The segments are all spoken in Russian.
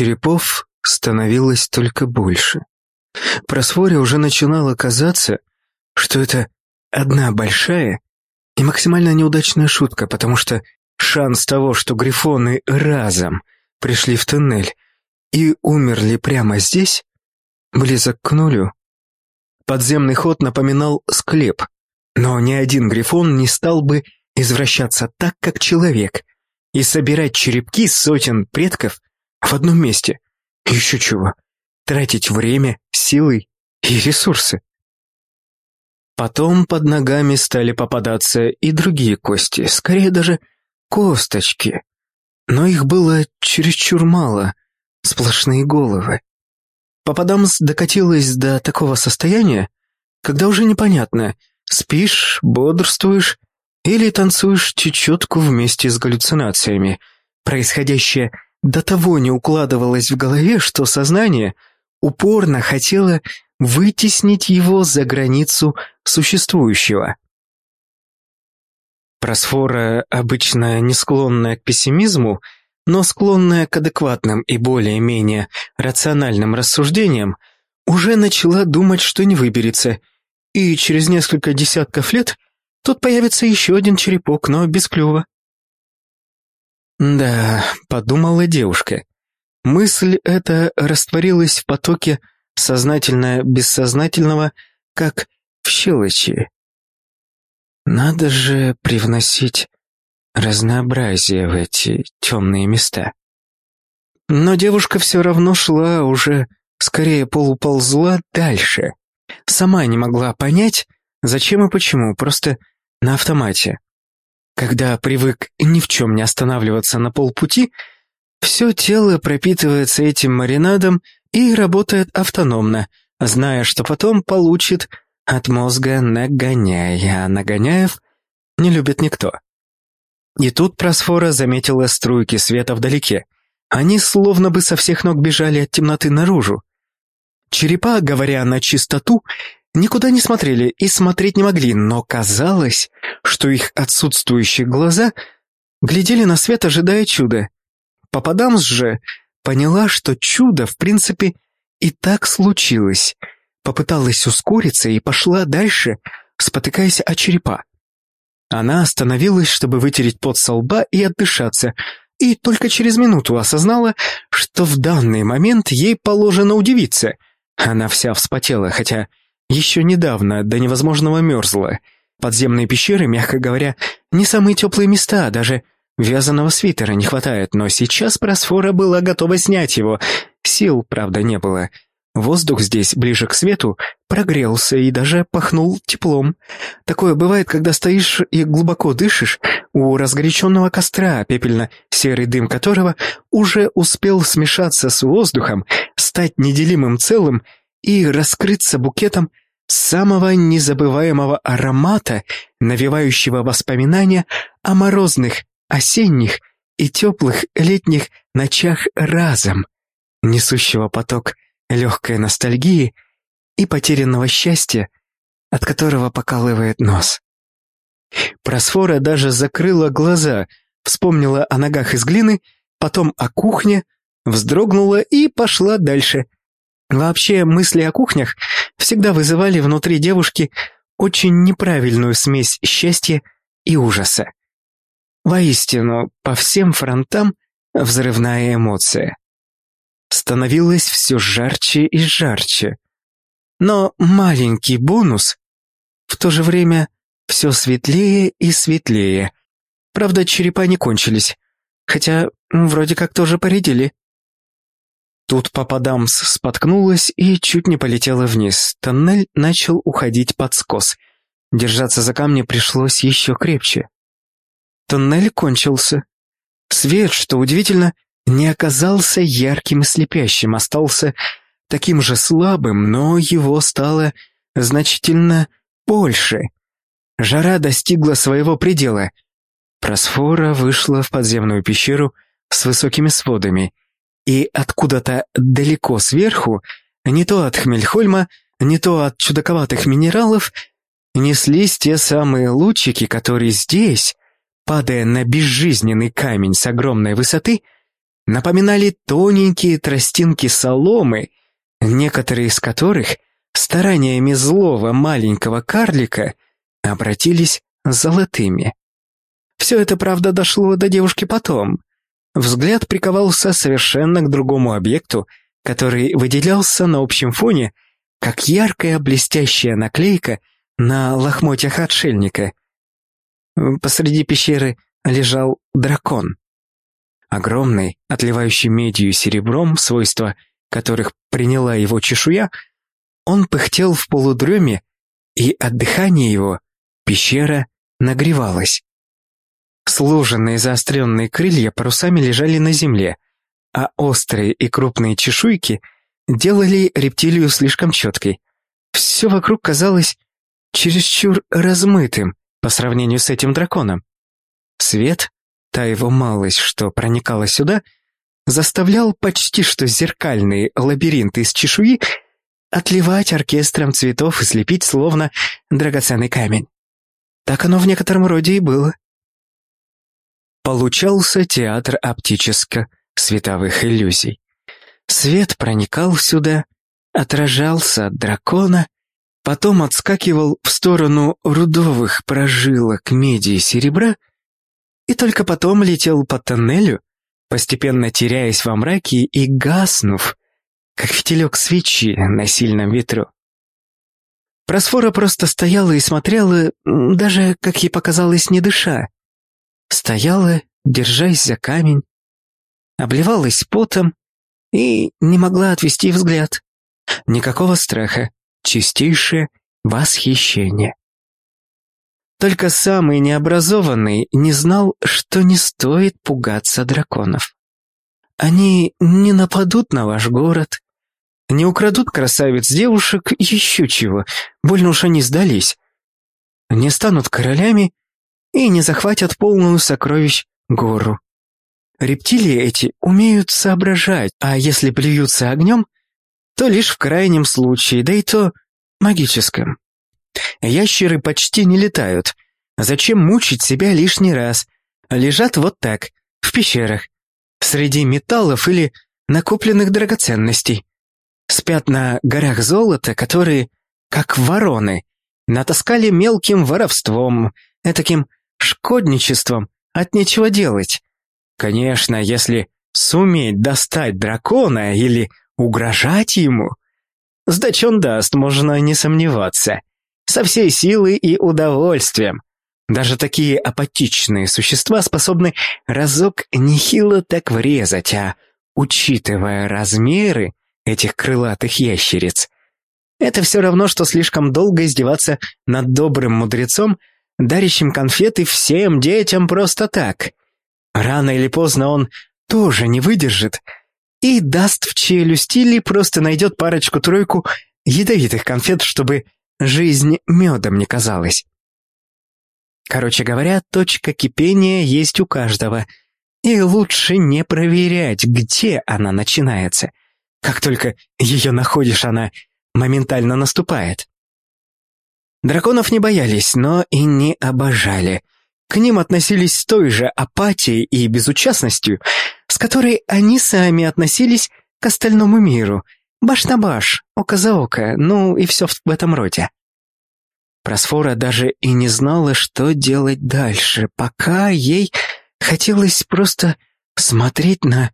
черепов становилось только больше. Просфоре уже начинало казаться, что это одна большая и максимально неудачная шутка, потому что шанс того, что грифоны разом пришли в туннель и умерли прямо здесь, близок к нулю. Подземный ход напоминал склеп, но ни один грифон не стал бы извращаться так, как человек, и собирать черепки сотен предков в одном месте. Еще чего. Тратить время, силы и ресурсы. Потом под ногами стали попадаться и другие кости, скорее даже косточки. Но их было чересчур мало, сплошные головы. Попадамс докатилась до такого состояния, когда уже непонятно, спишь, бодрствуешь или танцуешь чечетку вместе с галлюцинациями. Происходящее до того не укладывалось в голове, что сознание упорно хотело вытеснить его за границу существующего. Просфора, обычно не склонная к пессимизму, но склонная к адекватным и более-менее рациональным рассуждениям, уже начала думать, что не выберется, и через несколько десятков лет тут появится еще один черепок, но без клюва. Да, подумала девушка. Мысль эта растворилась в потоке сознательно-бессознательного, как в щелочи. Надо же привносить разнообразие в эти темные места. Но девушка все равно шла уже, скорее полуползла дальше. Сама не могла понять, зачем и почему, просто на автомате. Когда привык ни в чем не останавливаться на полпути, все тело пропитывается этим маринадом и работает автономно, зная, что потом получит от мозга нагоняя, а нагоняев не любит никто. И тут Просфора заметила струйки света вдалеке. Они словно бы со всех ног бежали от темноты наружу. Черепа, говоря на чистоту, никуда не смотрели и смотреть не могли, но казалось, что их отсутствующие глаза глядели на свет, ожидая чуда. Попадамс же поняла, что чудо, в принципе, и так случилось. Попыталась ускориться и пошла дальше, спотыкаясь о черепа. Она остановилась, чтобы вытереть пот со лба и отдышаться, и только через минуту осознала, что в данный момент ей положено удивиться. Она вся вспотела, хотя еще недавно до невозможного мерзла. Подземные пещеры, мягко говоря, не самые теплые места, даже Вязаного свитера не хватает, но сейчас Просфора была готова снять его. Сил, правда, не было. Воздух здесь, ближе к свету, прогрелся и даже пахнул теплом. Такое бывает, когда стоишь и глубоко дышишь у разгоряченного костра, пепельно-серый дым которого уже успел смешаться с воздухом, стать неделимым целым и раскрыться букетом самого незабываемого аромата, навевающего воспоминания о морозных, осенних и теплых летних ночах разом, несущего поток легкой ностальгии и потерянного счастья, от которого покалывает нос. Просфора даже закрыла глаза, вспомнила о ногах из глины, потом о кухне, вздрогнула и пошла дальше. Вообще, мысли о кухнях всегда вызывали внутри девушки очень неправильную смесь счастья и ужаса. Воистину, по всем фронтам взрывная эмоция. Становилось все жарче и жарче. Но маленький бонус в то же время все светлее и светлее. Правда, черепа не кончились, хотя вроде как тоже поредели. Тут Пападамс споткнулась и чуть не полетела вниз. Тоннель начал уходить под скос. Держаться за камни пришлось еще крепче. Тоннель кончился. Свет, что удивительно, не оказался ярким и слепящим, остался таким же слабым, но его стало значительно больше. Жара достигла своего предела. Просфора вышла в подземную пещеру с высокими сводами, и откуда-то далеко сверху, не то от Хмельхольма, не то от чудаковатых минералов, неслись те самые лучики, которые здесь, падая на безжизненный камень с огромной высоты, напоминали тоненькие тростинки соломы, некоторые из которых стараниями злого маленького карлика обратились золотыми. Все это, правда, дошло до девушки потом. Взгляд приковался совершенно к другому объекту, который выделялся на общем фоне, как яркая блестящая наклейка на лохмотьях отшельника. Посреди пещеры лежал дракон. Огромный, отливающий медью и серебром, свойства которых приняла его чешуя, он пыхтел в полудреме, и от дыхания его пещера нагревалась. Сложенные заостренные крылья парусами лежали на земле, а острые и крупные чешуйки делали рептилию слишком четкой. Все вокруг казалось чересчур размытым по сравнению с этим драконом. Свет, та его малость, что проникала сюда, заставлял почти что зеркальный лабиринт из чешуи отливать оркестром цветов и слепить словно драгоценный камень. Так оно в некотором роде и было. Получался театр оптическо-световых иллюзий. Свет проникал сюда, отражался от дракона, потом отскакивал в сторону рудовых прожилок меди и серебра и только потом летел по тоннелю, постепенно теряясь во мраке и гаснув, как фитилек свечи на сильном ветру. Просфора просто стояла и смотрела, даже, как ей показалось, не дыша. Стояла, держась за камень, обливалась потом и не могла отвести взгляд. Никакого страха, чистейшее восхищение. Только самый необразованный не знал, что не стоит пугаться драконов. Они не нападут на ваш город, не украдут красавиц девушек, еще чего, больно уж они сдались. Не станут королями и не захватят полную сокровищ гору. Рептилии эти умеют соображать, а если плюются огнем, то лишь в крайнем случае, да и то магическом. Ящеры почти не летают. Зачем мучить себя лишний раз? Лежат вот так, в пещерах, среди металлов или накопленных драгоценностей. Спят на горах золота, которые, как вороны, натаскали мелким воровством, этаким шкодничеством, от нечего делать. Конечно, если суметь достать дракона или угрожать ему, сдач он даст, можно не сомневаться со всей силой и удовольствием. Даже такие апатичные существа способны разок нехило так врезать, а, учитывая размеры этих крылатых ящериц, это все равно, что слишком долго издеваться над добрым мудрецом, дарящим конфеты всем детям просто так. Рано или поздно он тоже не выдержит и даст в челюсть или просто найдет парочку-тройку ядовитых конфет, чтобы жизнь медом не казалась. Короче говоря, точка кипения есть у каждого, и лучше не проверять, где она начинается. Как только ее находишь, она моментально наступает. Драконов не боялись, но и не обожали. К ним относились с той же апатией и безучастностью, с которой они сами относились к остальному миру — Баш на баш, око за око, ну и все в этом роде. Просфора даже и не знала, что делать дальше, пока ей хотелось просто смотреть на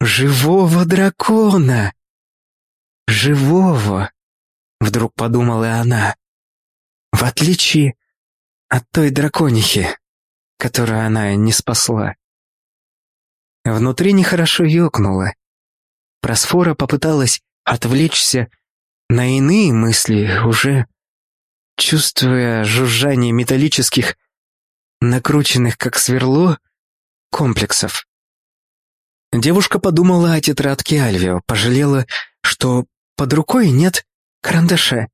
живого дракона. Живого, вдруг подумала она, в отличие от той драконихи, которую она не спасла. Внутри нехорошо ёкнуло. Просфора попыталась отвлечься на иные мысли, уже чувствуя жужжание металлических, накрученных как сверло, комплексов. Девушка подумала о тетрадке Альвио, пожалела, что под рукой нет карандаша.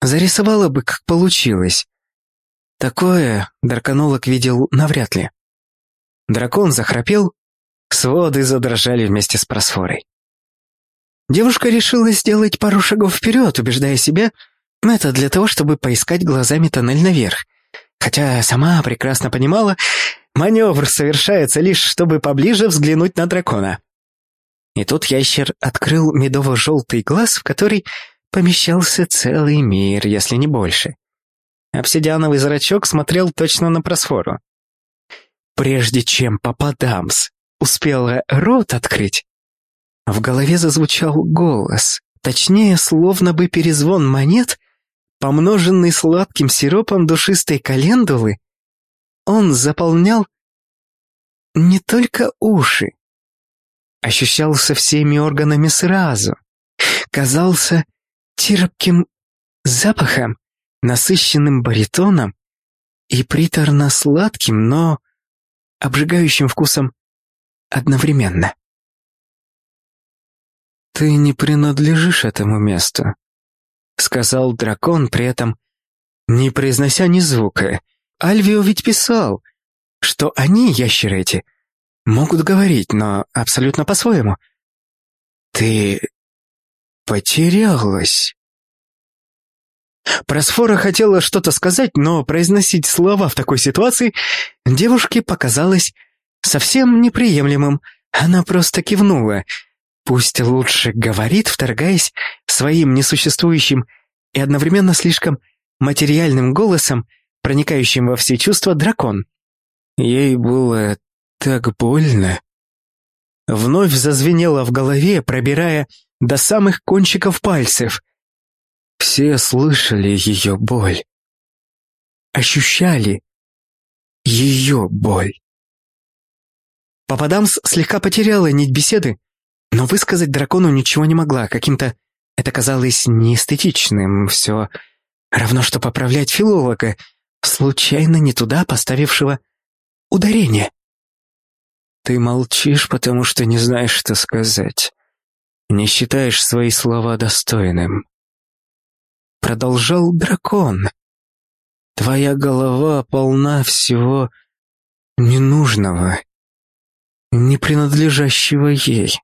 Зарисовала бы, как получилось. Такое драконолог видел навряд ли. Дракон захрапел, своды задрожали вместе с просфорой. Девушка решила сделать пару шагов вперед, убеждая себя, это для того, чтобы поискать глазами тоннель наверх. Хотя сама прекрасно понимала, маневр совершается лишь, чтобы поближе взглянуть на дракона. И тут ящер открыл медово-желтый глаз, в который помещался целый мир, если не больше. Обсидиановый зрачок смотрел точно на просфору. Прежде чем Пападамс успела рот открыть, в голове зазвучал голос, точнее, словно бы перезвон монет, помноженный сладким сиропом душистой календулы, он заполнял не только уши, ощущался всеми органами сразу, казался терпким запахом, насыщенным баритоном и приторно-сладким, но обжигающим вкусом одновременно. «Ты не принадлежишь этому месту», — сказал дракон, при этом не произнося ни звука. Альвио ведь писал, что они, ящеры эти, могут говорить, но абсолютно по-своему. «Ты потерялась». Просфора хотела что-то сказать, но произносить слова в такой ситуации девушке показалось совсем неприемлемым. Она просто кивнула. Пусть лучше говорит, вторгаясь своим несуществующим и одновременно слишком материальным голосом, проникающим во все чувства дракон. Ей было так больно. Вновь зазвенело в голове, пробирая до самых кончиков пальцев. Все слышали ее боль. Ощущали ее боль. Пападамс слегка потеряла нить беседы, но высказать дракону ничего не могла. Каким-то это казалось неэстетичным. Все равно, что поправлять филолога, случайно не туда поставившего ударение. Ты молчишь, потому что не знаешь, что сказать. Не считаешь свои слова достойным. Продолжал дракон. Твоя голова полна всего ненужного, не принадлежащего ей.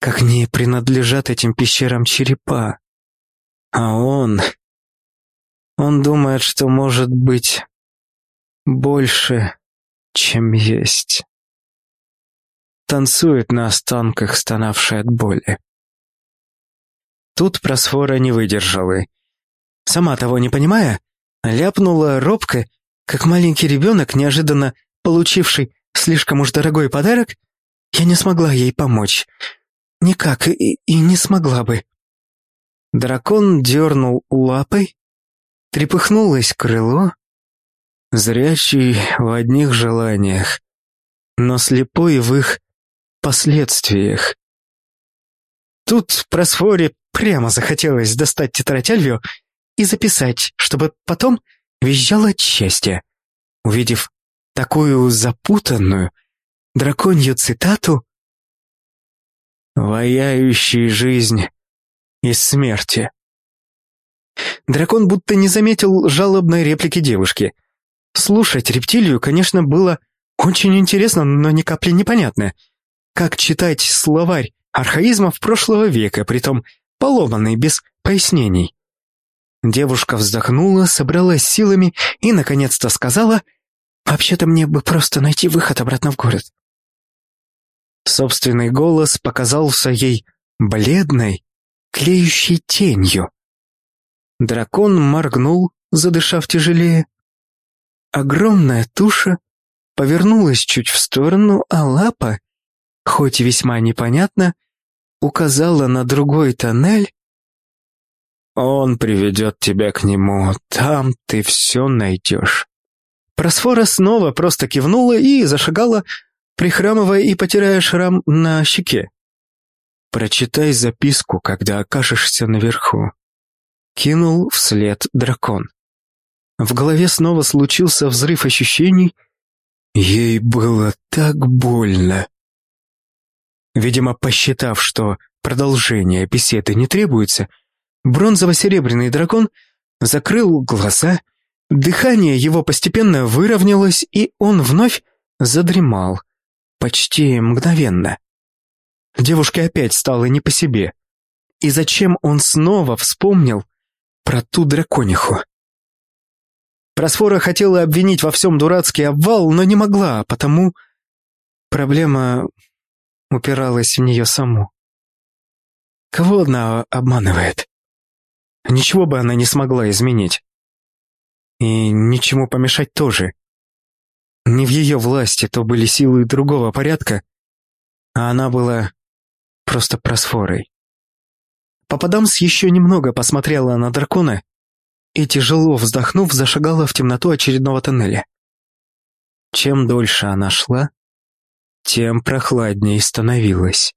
Как не принадлежат этим пещерам черепа. А он... Он думает, что может быть больше, чем есть. Танцует на останках, стонавшей от боли. Тут просфора не выдержала. Сама того не понимая, ляпнула робко, как маленький ребенок, неожиданно получивший слишком уж дорогой подарок, я не смогла ей помочь. Никак, и, и не смогла бы. Дракон дернул лапой, трепыхнулось крыло, зрячий в одних желаниях, но слепой в их последствиях. Тут просфоре прямо захотелось достать тетрадь Альвио и записать, чтобы потом визжал от увидев такую запутанную драконью цитату «Ваяющий жизнь из смерти». Дракон будто не заметил жалобной реплики девушки. Слушать рептилию, конечно, было очень интересно, но ни капли непонятно. Как читать словарь архаизмов прошлого века, притом поломанный, без пояснений. Девушка вздохнула, собралась силами и, наконец-то, сказала — Вообще-то мне бы просто найти выход обратно в город. Собственный голос показался ей бледной, клеющей тенью. Дракон моргнул, задышав тяжелее. Огромная туша повернулась чуть в сторону, а лапа, хоть весьма непонятно, указала на другой тоннель. «Он приведет тебя к нему, там ты все найдешь». Просфора снова просто кивнула и зашагала, прихрамывая и потирая шрам на щеке. «Прочитай записку, когда окажешься наверху», — кинул вслед дракон. В голове снова случился взрыв ощущений. Ей было так больно. Видимо, посчитав, что продолжение беседы не требуется, бронзово-серебряный дракон закрыл глаза Дыхание его постепенно выровнялось, и он вновь задремал. Почти мгновенно. Девушке опять стало не по себе. И зачем он снова вспомнил про ту дракониху? Просфора хотела обвинить во всем дурацкий обвал, но не могла, потому... Проблема упиралась в нее саму. Кого она обманывает? Ничего бы она не смогла изменить. И ничему помешать тоже. Не в ее власти, то были силы другого порядка, а она была просто просфорой. Попадамс еще немного посмотрела на дракона и, тяжело вздохнув, зашагала в темноту очередного тоннеля. Чем дольше она шла, тем прохладнее становилось.